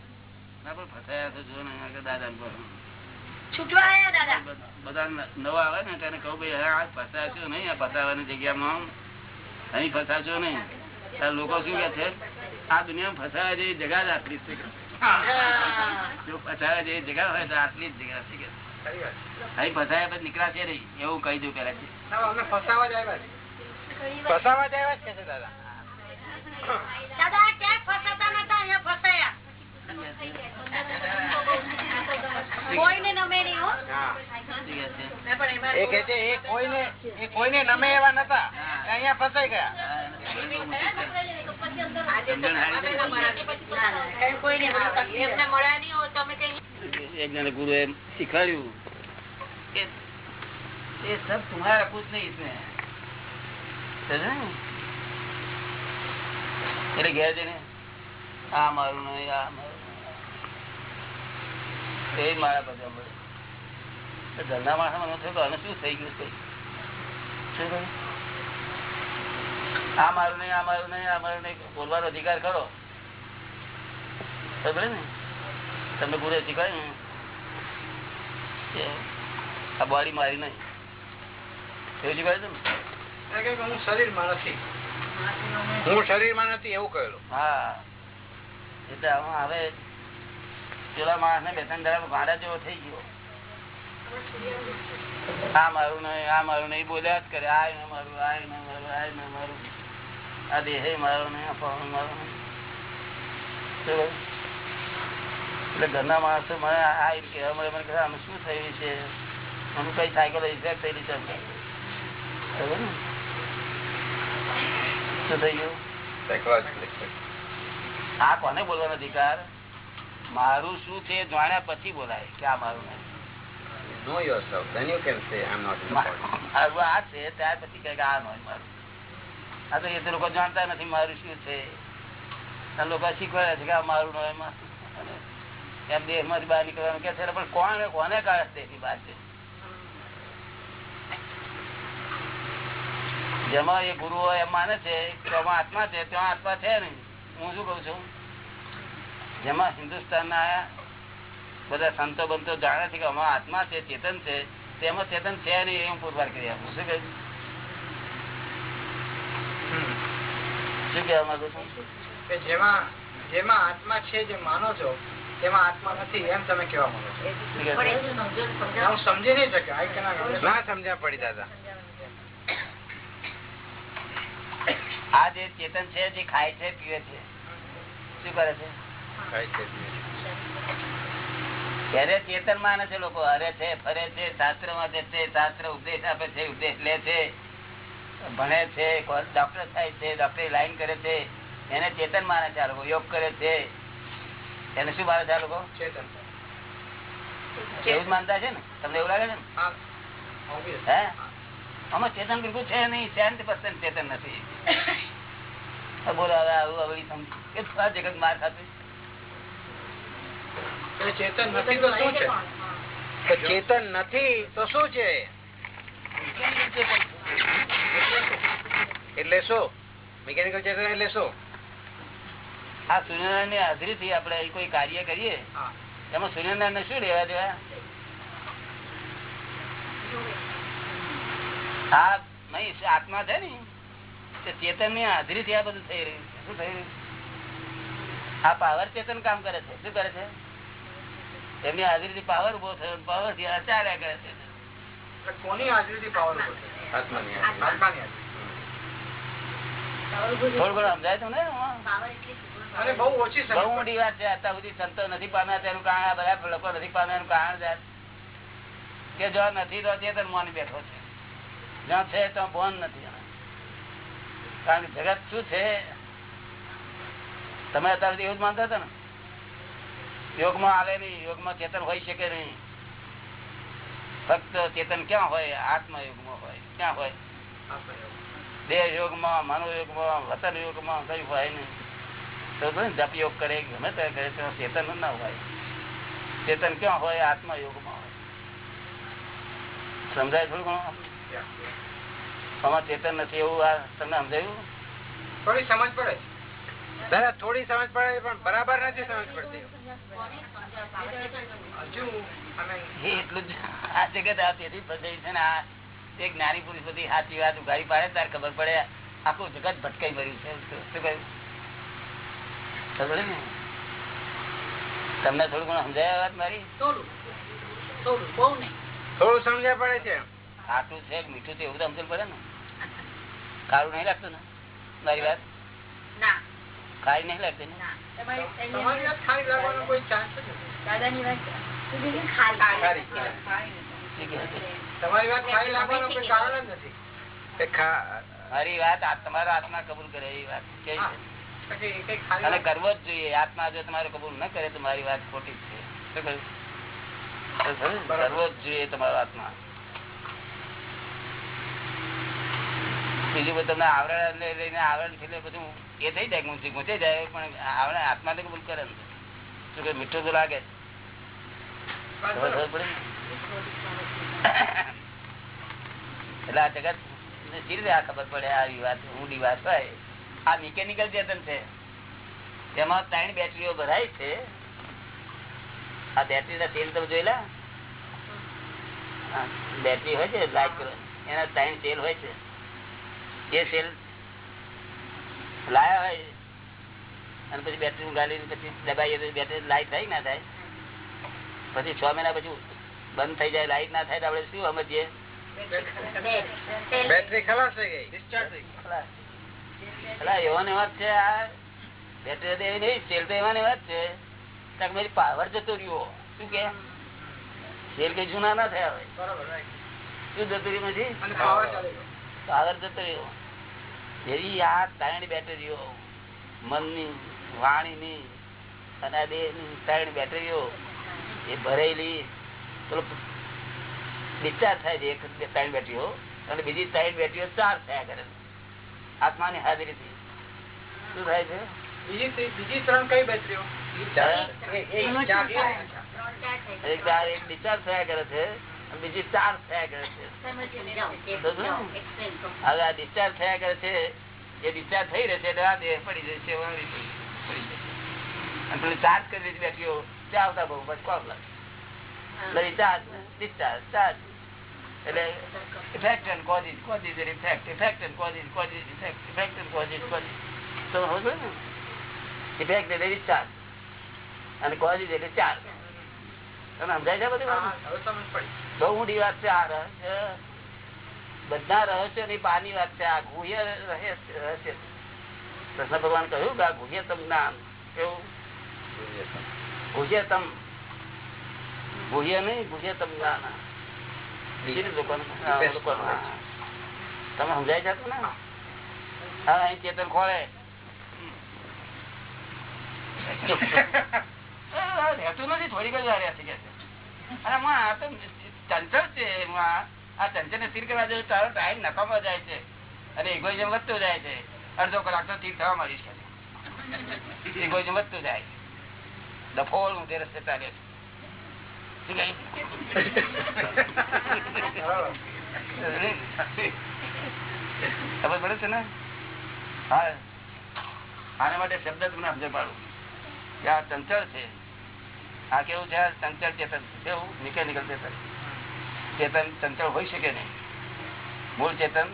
પણ ફસાયા તો જો ને દાદા બધા નવા આવે ને તેને કહું ભાઈ આ ફસાશો નહીં આ ફસાવાની જગ્યામાં અહીં ફસાશો નહીં. લોકો શું કે છે? આ દુનિયામાં ફસાવા જેવી જગા જ આટલી જ છે. જો ફસાવા જેવી જગા હોય તો આટલી જ જગા છે. અહીં ફસાયા પછી નીકળાશે નહીં એવું કહી દઉં પેલા ફસાવા જ આવ્યા છે. ફસાવા જ આવ્યા છે દાદા. ફસાતા નતા અહીંયા ફસાયા. કોઈને નમે નહીં હો હા ના, પણ એમાં એ કે છે એ કોઈને એ કોઈને નમે એવા નતા એ અહીંયા ફસાઈ ગયા આજે તો રમાબેનના મળ્યા. ના, ના, એમ કોઈને બધું તકલીફ એમને મળ્યા નહીં હોય તો અમે કઈ એક જણે ગુરુએ શીખવાડ્યું કે એ સબ तुम्हारा कुछ नहीं इसमें સમજે ને? એટલે ઘેર જઈને આ મારું નહીં આ મારું મારા બધા મળે ઘરના માણસ મને થયું આને શું થઈ ગયું છે? શું? આ મારું નહીં આ મારું નહીં આ મારું નહીં. બોલવાનો અધિકાર કરો ખબર ને? તમને પૂરે શીખવાય ને? કે આ બોડી મારી નહીં. એવું શીખવાય છે હું શરીરમાં નથી. હું શરીરમાં નથી એવું કહેલું. હા. એટલે આમાં હવે પેલા માણસ ને બે ત્રણ દાડા ભાડા જેવો થઈ ગયો. આ મારું નહીં આ મારું નહીં બોલ્યા જ કરે આ ન મારું આ ન મારું આ ન મારું. આ દેહ મારો નહીં પાણ મારો? એટલે ઘરના માણસો મને આ એમ કહેવા મળે મને કહેવાય આનું શું થયું છે? મને કઈ સાયકલ ઇફેક્ટ થયેલી છે શું થઈ ગયું? આ કોને બોલવાનો અધિકાર? મારું શું છે જાણ્યા પછી બોલાય કે આ મારું નથી. લોકો જાણતા નથી મારું શું છે. લોકો શીખવાડ્યા છે કે આ મારું અને એમ દેહમાંથી બહાર નીકળવાનું કે છે પણ કોણ કોને કાઢે દેહની બહાર છે? જેમાં એ ગુરુઓ એમ માને છે કે આત્મા છે ત્યાં આત્મા છે ને હું શું કઉ છું? જેમાં હિન્દુસ્તાન ના બધા સંતો બંતો જાણે છે કે અમારા આત્મા છે ચેતન છે તેમાં ચેતન છે નહીં એવું પુરવાર કરી આપું. શું કહ્યું? શું કહેવા માંગુ છું? કે જેમાં જેમાં આત્મા છે જે માનો છો તેમાં આત્મા નથી એમ તમે કેવા માંગો છો? હું સમજી નહીં શક્યો. ના સમજ્યા પડી દાદા. આ જે ચેતન છે જે ખાય છે પીવે છે શું કરે છે? ત્યારે ચેતન માને છે લોકો હરે છે ફરે છે શાસ્ત્રમાં છે શાસ્ત્ર ઉપદેશ આપે છે ઉપદેશ લે છે ભણે છે ડોક્ટર થાય છે ડોક્ટરી લાઈન કરે છે એને ચેતન માને છે આ લોકો યોગ કરે છે. એને શું માને છે આ લોકો? ચેતન. એવું માનતા છે ને? તમને એવું લાગે છે ને? હે આમાં ચેતન બિલકુલ છે નહીં સેવન્ટી પર્સન્ટ ચેતન નથી. બોલો હવે આવું હવે જગત માર ખાતું ચેતન નથી તો શું છે? તો ચેતન નથી તો શું છે? એટલે શું? મિકેનિકલ ચેતન એટલે શું? આ સૂર્યનારાયણની હાજરી થી આપડે કોઈ કાર્ય કરીએ? એમાં સૂર્યનારાયણ ને શું લેવા દેવા? આ નહીં આત્મા છે ને તે ચેતનની હાજરી થી આ બધું થઈ રહ્યું શું થઈ રહ્યું હા આ પાવર ચેતન કામ કરે છે. શું કરે છે? એમની હાજરી થી પાવર ઊભો થયો પાવરથી આ ચાલ્યા કરે છે કોની હાજરી થી પાવર ઊભો. થોડું ઘણું સમજાય તમને? એમાં? બહુ ઓછી બહુ મોટી વાત છે અત્યાર સુધી સંતો નથી પામ્યા તેનું કારણ આ બધા લોકો નથી પામ્યા એનું કારણ છે કે જો નથી તો તે માની બેઠો છે. જ્યાં છે ત્યાં બોન નથી. કારણ કે જગત શું છે? તમે અત્યાર સુધી એવું જ માનતા હતા ને? યોગમાં આવે નહીં યોગમાં ચેતન હોય શકે નહીં. ફક્ત ચેતન ક્યાં હોય? આત્મા યોગમાં હોય. ક્યાં હોય? દેહ યોગમાં મનો યોગમાં વતન યોગમાં કઈ હોય નહીં. તો જપ યોગ કરે? ગમે તે કરે તો ચેતન ના હોય. ચેતન ક્યાં હોય? આત્મા યોગમાં હોય. સમજાય થોડું ઘણું? આમાં ચેતન નથી એવું આ તમને સમજાયું? થોડી સમજ પડે. થોડી સમજ પડે પણ બરાબર નથી સમજ પડતી. હજુ અમે એ એટલું જ. આ જગત આ તેથી ફસાઈ છે ને આ એક જ્ઞાની પુરુષ બધી સાચી વાત ઉઘાડી પાડે ત્યારે ખબર પડે આખું જગત ભટકાઈ ભર્યું છે. શું કહ્યું ખબર ને તમને થોડું ઘણું સમજાય વાત મારી? થોડું. થોડું. બહુ સમજ્યા પડે છે. ખાટું છે મીઠું છે એવું તો સમજણ પડે ને. કાળું નહીં લાગતું ને? મારી વાત? ના. ખારી નહીં લાગતી ને. ના તમારી વાત ખાલી લાગવાનો કોઈ ચાન્સ જ નથી. દાદાની વાત ખારી. શું કહે છે? તમારી વાત ખાલી લાગવાનો કોઈ કારણ જ નથી. કે ખા- મારી વાત આ આત્મા કબૂલ કરે એ વાત કેવી હા. છે પછી એ કંઈ ખાલી અને કરવો જ જોઈએ. આત્મા જો તમારે કબૂલ ન કરે તો મારી વાત ખોટી જ છે? કરવો જ જોઈએ તમારો આત્મા. બીજું બધું તમને આવરણ લઈને આવરણ છે બધું એ થઈ જાય ગુંચી ગુંચાઈ જાય પણ આવરણ આત્મા કબૂલ કરે ને. શું કે મીઠું તો લાગે? એટલે આ જગત સી રીતે આ ખબર પડે આવી વાત ઊંડી વાત હોય? આ મિકેનિકલ ચેતન છે. તેમાં ત્રણ બેટરીઓ ભરાય છે. આ બેટરી ના તેલ તમે જોયેલા? બેટરી હોય છે લાઈટ એના ત્રણ તેલ હોય છે. એ સેલ લાયા હોય અને પછી બેટરી ગાલી પછી દબાઈએ તો બેટરી લાઈટ થાય ના થાય. પછી છ મહિના પછી બંધ થઈ જાય લાઈટ ના થાય તો આપણે શું સમજીએ? બેટરી ખલાસ થઈ ગઈ. Discharge થઈ ગયું. અલા વાત છે આ. બેટરી તો એવી નહીં સેલ તો એવાની વાત છે. કારણ કે પાવર જતો રહ્યો. શું કે? સેલ કઈ જૂના ના થયા હોય. શું જતું રહ્યું નથી ગયો. પાવર જતો રહ્યો. એવી આ ત્રણ બેટરીઓ મનની વાણીની અને આ દેહની ત્રણ બેટરીઓ એ ભરેલી ડિસ્ચાર્જ થાય છે એક ત્રણ બેટરીઓ અને બીજી ત્રણ બેટરીઓ ચાર્જ થયા કરે છે. આત્માની હાજરીથી. શું થાય છે? બીજી બીજી ત્રણ કઈ બેટરીઓ? એક ડિસ્ચાર્જ થયા કરે છે. બીજી ચાર્જ થયા કરે છે. હવે આ ડિસ્ચાર્જ થયા કરે છે એ ડિસ્ચાર્જ થઈ રહેશે એટલે આ દેહ પડી જશે પેલી ચાર્જ કરી દીધી ત્યાં આવતા બહુ પછી કોમ લાગે. ચાર્જ ચાર્જ એટલે effect and causes causes effect effect and causes causes ને? એટલે ડિસ્ચાર્જ અને કોઝિસ એટલે ચાર્જ સમજાય છે બધી હા, વાત હવે સમજ પડી બહુ ઊંડી વાત છે આ રહસ્ય. બધા રહસ્યની બહારની વાત છે આ ગુહ્ય રહસ્ય રહસ્ય કૃષ્ણ ભગવાન કહ્યું કે આ ગુહ્યતમ જ્ઞાન. કેવું? ગુહ્યતમ. ગુહ્ય નહીં ગુહ્યતમ જ્ઞાન. તમે સમજાય જતું ને? હા અહીં ચેતન ખોળે. રહેતું નથી, થોડીક જ વાર થઈ છે. અરે આ તો ચંચળ છે આ ચંચળ ને સ્થિર કરવા જોઈએ તારો ટાઈમ નકામો જાય છે. અને ઇગોઇઝમ વધતો જાય છે. અડધો કલાક તો સ્થિર થવા માંડીશ કે ઇગોઇઝમ વધતું જાય છે. ડફોળ ઊંધે રસ્તે ચાલે છે. ખબર પડે છે ને? હા. આના માટે શબ્દ તમને સમજ પાડું. કે આ ચંચળ છે. આ કેવું છે? આ ચંચળ ચેતન. કેવું? મિકેનિકલ ચેતન. ચેતન ચંચળ હોય શકે નહીં. મૂળ ચેતન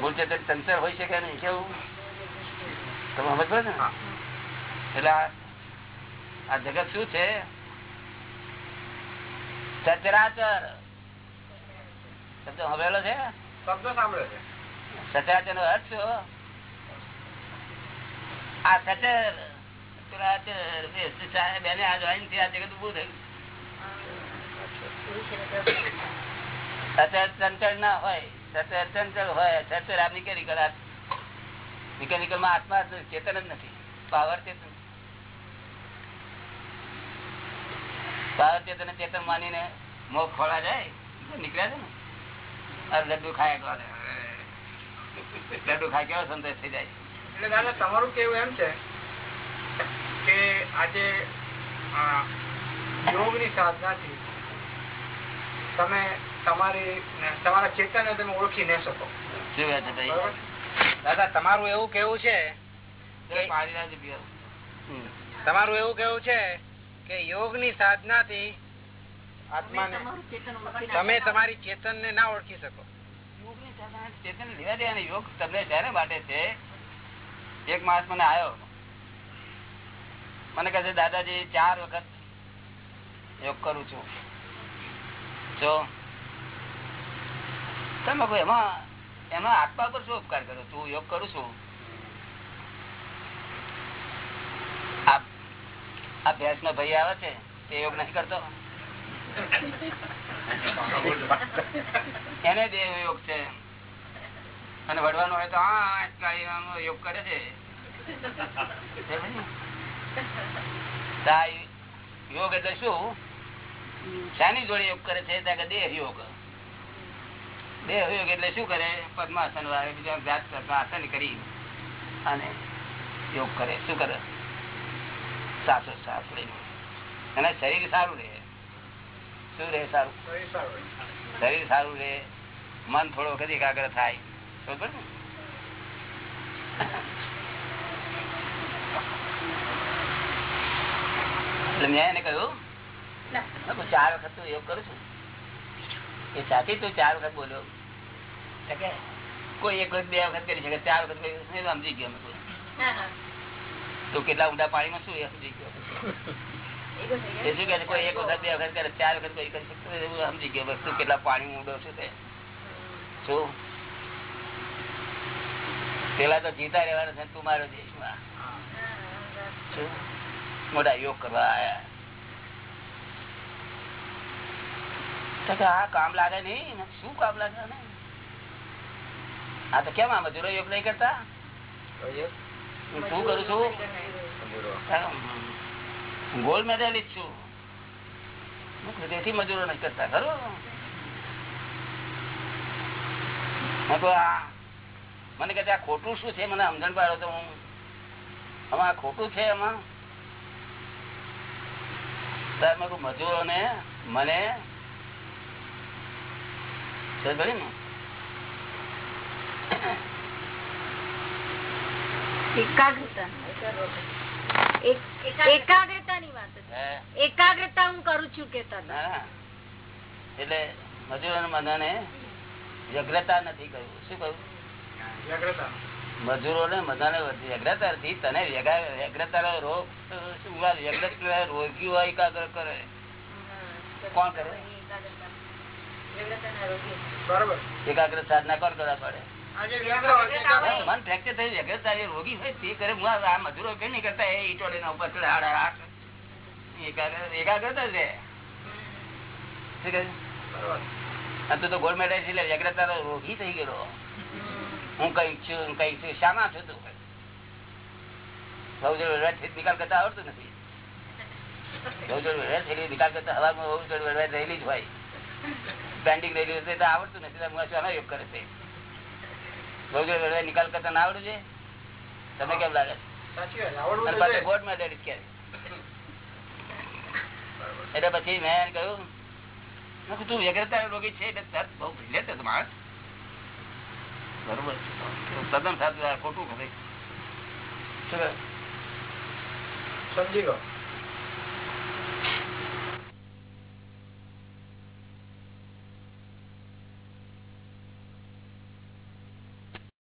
મૂળ ચેતન ચંચળ હોય શકે નહીં. કેવું? તમે સમજ ને? એટલે આ જગત શું છે? સચરાચર. શબ્દ સાંભળેલો છે? શબ્દ સાંભળ્યો છે. સચરાચર નો અર્થ શું? આ સચર. મિકેનિકલમાં આત્મા ચેતન જ નથી. પાવર ચેતન. પાવર ચેતન ચેતન માનીને મોહ ખોળા જાય નીકળ્યા છે ને. લડ્ડુ ખાય લડ્ડુ ખાય કેવો સંતોષ થઈ જાય. એટલે દાદા, તમારું કેવું એમ છે? કે આજે આ યોગની સાધનાથી તમે તમારી તમારા ચેતનને તમે ઓળખી ન શકો. દાદા તમારું એવું કેવું છે. તમારું એવું કેવું છે કે યોગની સાધના થી આત્માને તમે તમારી ચેતન ને ના ઓળખી શકો. યોગની સાધના ચેતન લેવા દે યોગ તમને માટે છે. એક માણસ મને આવ્યો મને કહે દાદાજી, ચાર વખત યોગ કરું છું. જો તમે કોઈ એમાં એમાં આત્મા પર શું ઉપકાર કર્યો તું યોગ કરું છું. આ ભેંસ નો ભાઈ આવે છે, તે યોગ નથી કરતો? એને દેહ યોગ છે. અને વડવાનો હોય તો, હા યોગ કરે છે. યોગ એટલે શું? શાની જોડે યોગ કરે છે? ત્યાં દેહ યોગ. દેહ યોગ એટલે શું કરે? પદ્માસન વાળે બીજા જાત આસન કરી અને યોગ કરે. શું કરે? સાસો સાસ લઈને. અને શરીર સારું રહે. શું રહે સારું? શરીર સારું રહે. મન થોડો વખત એકાગ્ર થાય. બરોબર ને? એટલે મેં એને કહ્યું ચાર વખત તું યોગ કરું છું. એ સાચી તું ચાર વખત બોલ્યો. કોઈ એક વખત બે વખત કરી શકે ચાર વખત કરી શકે. મેં સમજી ગયો તો. કેટલા ઊંડા પાણીમાં શું સમજી ગયો? એ શું કે કોઈ એક વખત બે વખત કરે ચાર વખત કોઈ કરી શકતો એવું સમજી ગયો તું કેટલા પાણી ઊંડો છું? તે શું? પેલા તો જીતા રહેવાના છે તું મારો દેશમાં. શું? મોટા યોગ કરવા આવ્યા આ કામ લાગે નઈ શું કામ લાગે? આ તો કેમ આ મજૂરો યોગ નહીં કરતા? હું શું કરું છું? મજૂરો નથી કરતા, ખરો? મને કહે આ ખોટું શું છે? મને સમજણ પાડો તો હું આમાં ખોટું છે એમાં ત્યારે મેં કહ્યું, મને સમજ પડી ને? એકાગ્રતાની વાત છે. એકાગ્રતા હું કરું છું કે તને ના, ના. એટલે મજૂરો મને વ્યગ્રતા નથી કહ્યું. શું કહ્યું? વ્યગ્રતા. મજૂરોને બધાને વ્યગ્રતા થી તને વ્યગ્રતા રોગ વ્યગ્રતા રોગીઓ એકાગ્ર કરે. કોણ કરે? એકાગ્ર સાધના કોણ કરવા પડે? આજે વ્યગ્ર હોય છે કે- મન ફ્રેક્ચર થઈ વ્યગ્રતા રોગી હોય તે કરે. હું આ મજૂરો કઈ નહીં કરતા? એ ઉપર હાડ હાડ. એકાગ્ર એકાગ્રતા. આ તું તો ગોલ્ડ મેડલ એટલે વ્યગ્રતાનો રોગી થઈ ગયેલો. હું કંઈક છું હું કંઈક છું શામાં છું તું બહુ નિકાલ કરતા આવડતું નથી. બહુ જોડે થયેલી નિકાલ કરતા હવામાં બહુ જોડે રહેલી જ હોય. પેન્ડિંગ રહેલી હોય તો આવડતું નથી હું શાનો યોગ કરે છે. બહુ જોડે નિકાલ કરતા ના આવડું છે? તમે કેમ લાગે? એટલે પછી મેં કહ્યું તું વ્યગ્રતા રોગી છે એટલે બહુ ભીલે માણસ. બરોબર. તદ્દન સાચું ખોટું ખબર સમજી ગયો